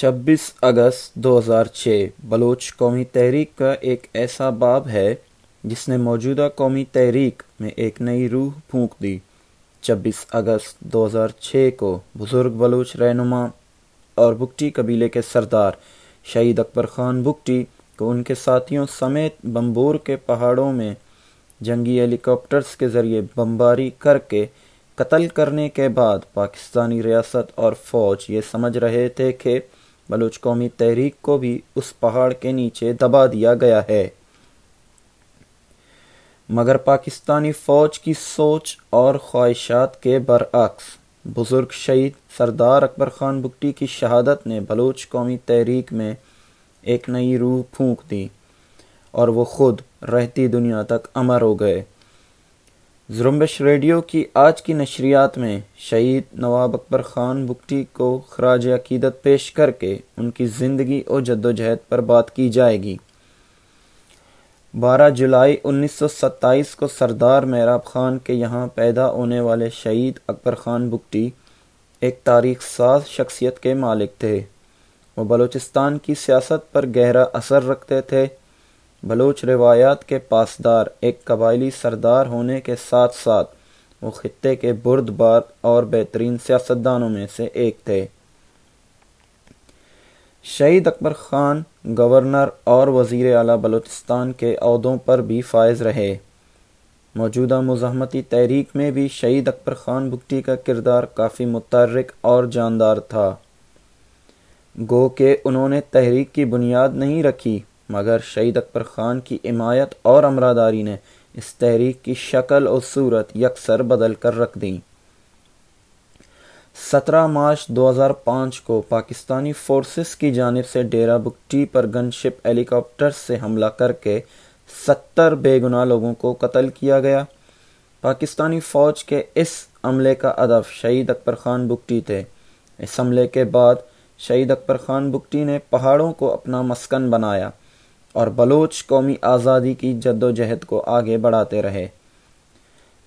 چھبیس اگست دو ہزار چھ، بلوچ قومی تحریک کا ایک ایسا باب ہے جس نے موجودہ قومی تحریک میں ایک نئی روح پھونک دی۔ چھبیس اگست دو ہزار چھ کو بزرگ بلوچ رہنما اور بکٹی قبیلے کے سردار شہید اکبر خان بکٹی کو ان کے ساتھیوں سمیت بمبور کے پہاڑوں میں جنگی ہیلی کاپٹرز کے ذریعے بمباری کر کے قتل کرنے کے بعد پاکستانی ریاست اور فوج یہ سمجھ رہے تھے کہ بلوچ قومی تحریک کو بھی اس پہاڑ کے نیچے دبا دیا گیا ہے۔ مگر پاکستانی فوج کی سوچ اور خواہشات کے برعکس، بزرگ شہید سردار اکبر خان بکٹی کی شہادت نے بلوچ قومی تحریک میں ایک نئی روح پھونک دی اور وہ خود رہتی دنیا تک امر ہو گئے۔ زرمبش ریڈیو کی آج کی نشریات میں شہید نواب اکبر خان بکٹی کو خراج عقیدت پیش کر کے ان کی زندگی اور جد و جہد پر بات کی جائے گی۔ بارہ جولائی انیس سو ستائیس کو سردار محراب خان کے یہاں پیدا ہونے والے شہید اکبر خان بکٹی ایک تاریخ ساز شخصیت کے مالک تھے۔ وہ بلوچستان کی سیاست پر گہرا اثر رکھتے تھے۔ بلوچ روایات کے پاسدار، ایک قبائلی سردار ہونے کے ساتھ ساتھ وہ خطے کے برد بار اور بہترین سیاستدانوں میں سے ایک تھے۔ شہید اکبر خان گورنر اور وزیر اعلیٰ بلوچستان کے عہدوں پر بھی فائز رہے۔ موجودہ مزاحمتی تحریک میں بھی شہید اکبر خان بکٹی کا کردار کافی متحرک اور جاندار تھا۔ گو کہ انہوں نے تحریک کی بنیاد نہیں رکھی۔ مگر شہید اکبر خان کی حمایت اور امراداری نے اس تحریک کی شکل اور صورت یکسر بدل کر رکھ دیں۔ سترہ مارچ دو ہزار پانچ کو پاکستانی فورسز کی جانب سے ڈیرا بکٹی پر گن شپ ہیلی کاپٹر سے حملہ کر کے ستر بے گناہ لوگوں کو قتل کیا گیا۔ پاکستانی فوج کے اس عملے کا ادب شہید اکبر خان بکٹی تھے۔ اس حملے کے بعد شہید اکبر خان بکٹی نے پہاڑوں کو اپنا مسکن بنایا۔ اور بلوچ قومی آزادی کی جد و جہد کو آگے بڑھاتے رہے۔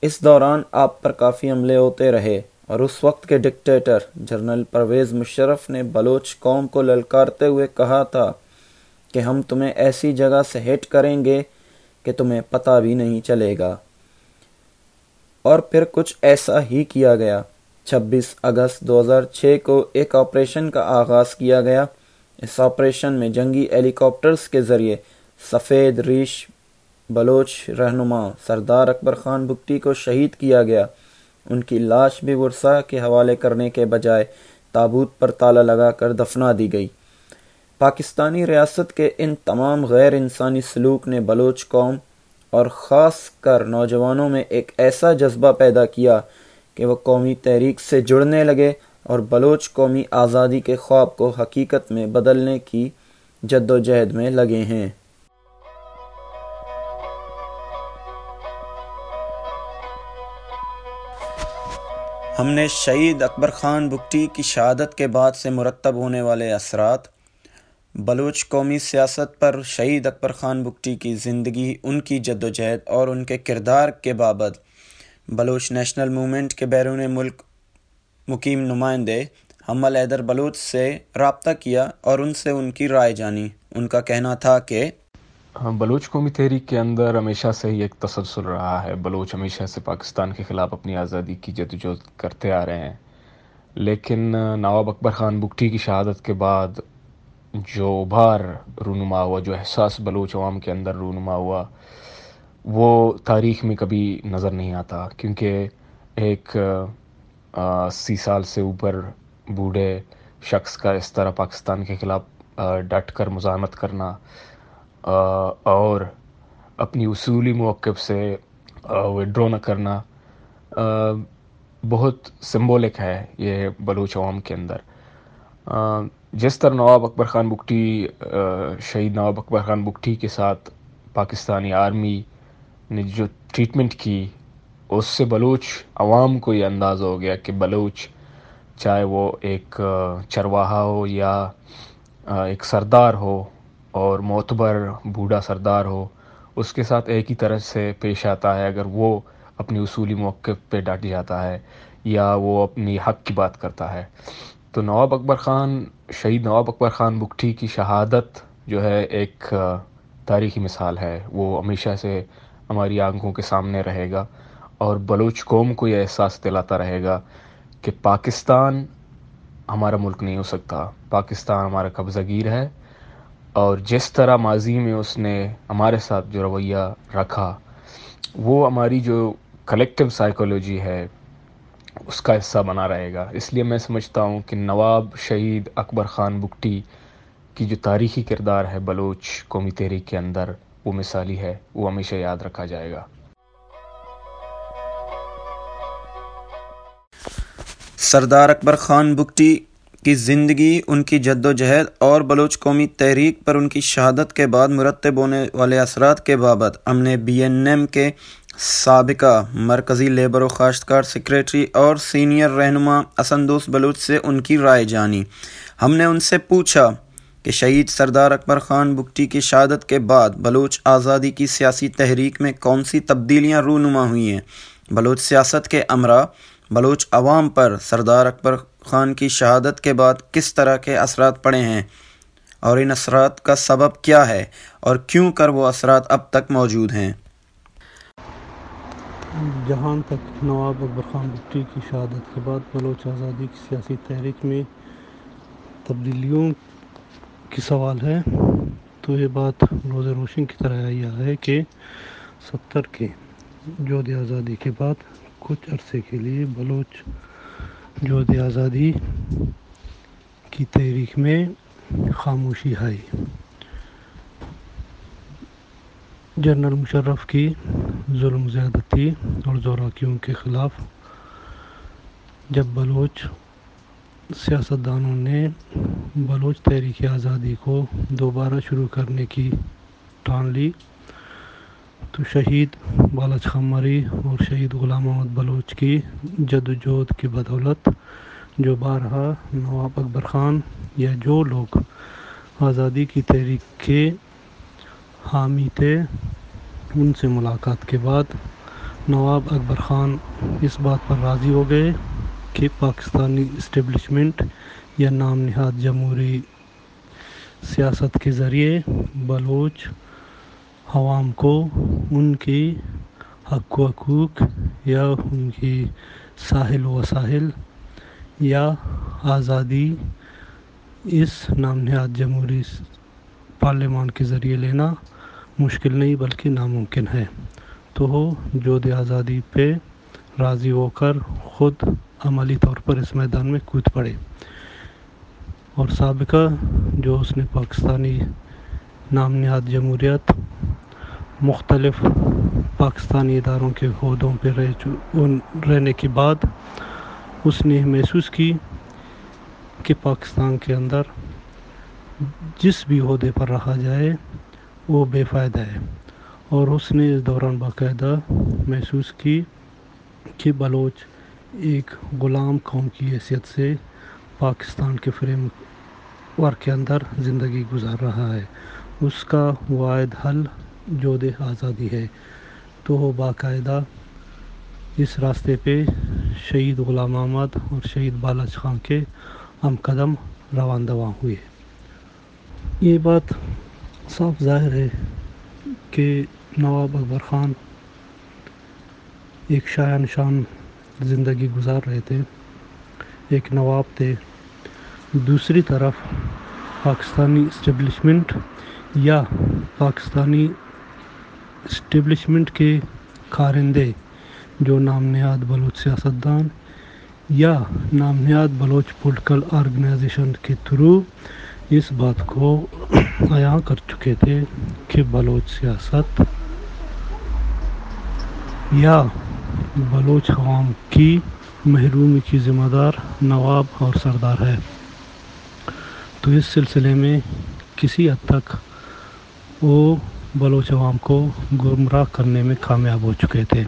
اس دوران آپ پر کافی حملے ہوتے رہے اور اس وقت کے ڈکٹیٹر جنرل پرویز مشرف نے بلوچ قوم کو للکارتے ہوئے کہا تھا کہ ہم تمہیں ایسی جگہ سے ہٹ کریں گے کہ تمہیں پتہ بھی نہیں چلے گا۔ اور پھر کچھ ایسا ہی کیا گیا۔ چھبیس اگست دو ہزار چھ کو ایک آپریشن کا آغاز کیا گیا۔ اس آپریشن میں جنگی ہیلی کاپٹرز کے ذریعے سفید ریش بلوچ رہنما سردار اکبر خان بکٹی کو شہید کیا گیا۔ ان کی لاش بھی ورثہ کے حوالے کرنے کے بجائے تابوت پر تالا لگا کر دفنا دی گئی۔ پاکستانی ریاست کے ان تمام غیر انسانی سلوک نے بلوچ قوم اور خاص کر نوجوانوں میں ایک ایسا جذبہ پیدا کیا کہ وہ قومی تحریک سے جڑنے لگے اور بلوچ قومی آزادی کے خواب کو حقیقت میں بدلنے کی جد و جہد میں لگے ہیں۔ ہم نے شہید اکبر خان بکٹی کی شہادت کے بعد سے مرتب ہونے والے اثرات، بلوچ قومی سیاست پر شہید اکبر خان بکٹی کی زندگی، ان کی جد و جہد اور ان کے کردار کے بابت بلوچ نیشنل موومنٹ کے بیرون ملک مقیم نمائندے حمل ایدر بلوچ سے رابطہ کیا اور ان سے ان کی رائے جانی۔ ان کا کہنا تھا کہ ہاں، بلوچ قومی تحریک کے اندر ہمیشہ سے ہی ایک تسلسل رہا ہے۔ بلوچ ہمیشہ سے پاکستان کے خلاف اپنی آزادی کی جدوجہد کرتے آ رہے ہیں۔ لیکن نواب اکبر خان بکٹی کی شہادت کے بعد جو ابھار رونما ہوا جو احساس بلوچ عوام کے اندر رونما ہوا وہ تاریخ میں کبھی نظر نہیں آتا۔ کیونکہ ایک اسی سال سے اوپر بوڑھے شخص کا اس طرح پاکستان کے خلاف ڈٹ کر مزاحمت کرنا اور اپنی اصولی موقف سے وڈرو نہ کرنا بہت سمبولک ہے یہ بلوچ عوام کے اندر۔ جس طرح نواب اکبر خان بکٹی شہید نواب اکبر خان بکٹی کے ساتھ پاکستانی آرمی نے جو ٹریٹمنٹ کی اس سے بلوچ عوام کو یہ انداز ہو گیا کہ بلوچ چاہے وہ ایک چرواہا ہو یا ایک سردار ہو اور معتبر بوڑھا سردار ہو، اس کے ساتھ ایک ہی طرح سے پیش آتا ہے اگر وہ اپنی اصولی موقف پہ ڈٹ جاتا ہے یا وہ اپنی حق کی بات کرتا ہے۔ تو نواب اکبر خان، شہید نواب اکبر خان بگٹی کی شہادت جو ہے ایک تاریخی مثال ہے۔ وہ ہمیشہ سے ہماری آنکھوں کے سامنے رہے گا۔ اور بلوچ قوم کو یہ احساس دلاتا رہے گا کہ پاکستان ہمارا ملک نہیں ہو سکتا۔ پاکستان ہمارا قبضہ گیر ہے اور جس طرح ماضی میں اس نے ہمارے ساتھ جو رویہ رکھا، وہ ہماری جو کلیکٹیو سائیکولوجی ہے، اس کا حصہ بنا رہے گا۔ اس لیے میں سمجھتا ہوں کہ نواب شہید اکبر خان بگٹی کی جو تاریخی کردار ہے بلوچ قومی تحریک کے اندر، وہ مثالی ہے، وہ ہمیشہ یاد رکھا جائے گا۔ سردار اکبر خان بگٹی کی زندگی، ان کی جد و جہد اور بلوچ قومی تحریک پر ان کی شہادت کے بعد مرتب ہونے والے اثرات کے بابت ہم نے بی این ایم کے سابقہ مرکزی لیبر و کاشتکار سیکریٹری اور سینئر رہنما اسندوس بلوچ سے ان کی رائے جانی۔ ہم نے ان سے پوچھا کہ شہید سردار اکبر خان بگٹی کی شہادت کے بعد بلوچ آزادی کی سیاسی تحریک میں کون سی تبدیلیاں رونما ہوئی ہیں؟ بلوچ سیاست کے امرا بلوچ عوام پر سردار اکبر خان کی شہادت کے بعد کس طرح کے اثرات پڑے ہیں اور ان اثرات کا سبب کیا ہے اور کیوں کر وہ اثرات اب تک موجود ہیں؟ جہاں تک نواب اکبر خان بگٹی کی شہادت کے بعد بلوچ آزادی کی سیاسی تحریک میں تبدیلیوں کی سوال ہے تو یہ بات روز روشن کی طرح یہ ہے کہ ستر کے جود آزادی کے بعد کچھ عرصے کے لیے بلوچ جود آزادی کی تحریک میں خاموشی آئی۔ جنرل مشرف کی ظلم زیادتی اور زوراکیوں کے خلاف جب بلوچ سیاستدانوں نے بلوچ تحریک آزادی کو دوبارہ شروع کرنے کی ٹان لی تو شہید بالچ خمری اور شہید غلام محمد بلوچ کی جد وجہد کی بدولت جو بارہا نواب اکبر خان یا جو لوگ آزادی کی تحریک کے حامی تھے، ان سے ملاقات کے بعد نواب اکبر خان اس بات پر راضی ہو گئے کہ پاکستانی اسٹیبلشمنٹ یا نام نہاد جمہوری سیاست کے ذریعے بلوچ عوام کو ان کی حق و حقوق یا ان کی ساحل و وساحل یا آزادی اس نام نہاد جمہوری پارلیمان کے ذریعے لینا مشکل نہیں بلکہ ناممکن ہے۔ تو ہو، جود آزادی پہ راضی ہو کر خود عملی طور پر اس میدان میں کود پڑے۔ اور سابقہ جو اس نے پاکستانی نام نہاد جمہوریت مختلف پاکستانی اداروں کے عہدوں پہ رہ رہنے کے بعد اس نے محسوس کی کہ پاکستان کے اندر جس بھی عہدے پر رہا جائے، وہ بے فائدہ ہے۔ اور اس نے اس دوران باقاعدہ محسوس کی کہ بلوچ ایک غلام قوم کی حیثیت سے پاکستان کے فریم ورک کے اندر زندگی گزار رہا ہے۔ اس کا واحد حل جود آزادی ہے، تو وہ باقاعدہ اس راستے پہ شہید غلام احمد اور شہید بالاچ خان کے ہم قدم روان دواں ہوئے یہ بات صاف ظاہر ہے کہ نواب اکبر خان ایک شاع نشان زندگی گزار رہے تھے۔ ایک نواب تھے۔ دوسری طرف پاکستانی اسٹیبلشمنٹ یا پاکستانی اسٹیبلشمنٹ کے کارندے جو نام نہاد بلوچ سیاستدان یا نام نہاد بلوچ پولیٹیکل آرگنائزیشن کے تھرو اس بات کو عیاں کر چکے تھے کہ بلوچ سیاست یا بلوچ عوام کی محرومی کی ذمہ دار نواب اور سردار ہے۔ تو اس سلسلے میں کسی حد تک وہ بلوچ عوام کو گمراہ کرنے میں کامیاب ہو چکے تھے۔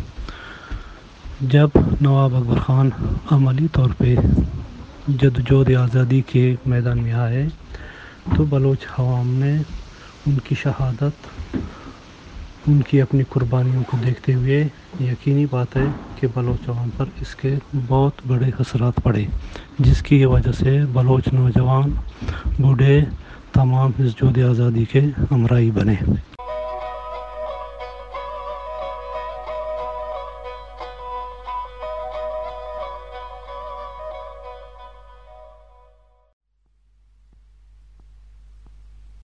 جب نواب اکبر خان عملی طور پہ جدوجہد آزادی کے میدان میں آئے، تو بلوچ عوام نے ان کی شہادت، ان کی اپنی قربانیوں کو دیکھتے ہوئے یقینی بات ہے کہ بلوچ عوام پر اس کے بہت بڑے اثرات پڑے، جس کی وجہ سے بلوچ نوجوان، بوڑھے، تمام اس جود آزادی کے ہمراہی بنے۔